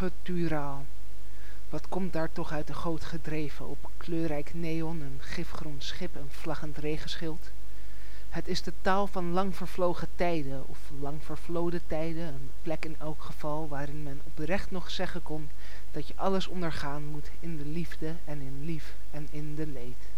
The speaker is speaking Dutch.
guturaal. Wat komt daar toch uit de goot gedreven op kleurrijk neon, een gifgroen schip, een vlaggend regenschild? Het is de taal van lang vervlogen tijden, of lang vervloden tijden, een plek in elk geval waarin men oprecht nog zeggen kon dat je alles ondergaan moet in de liefde en in lief en in de leed.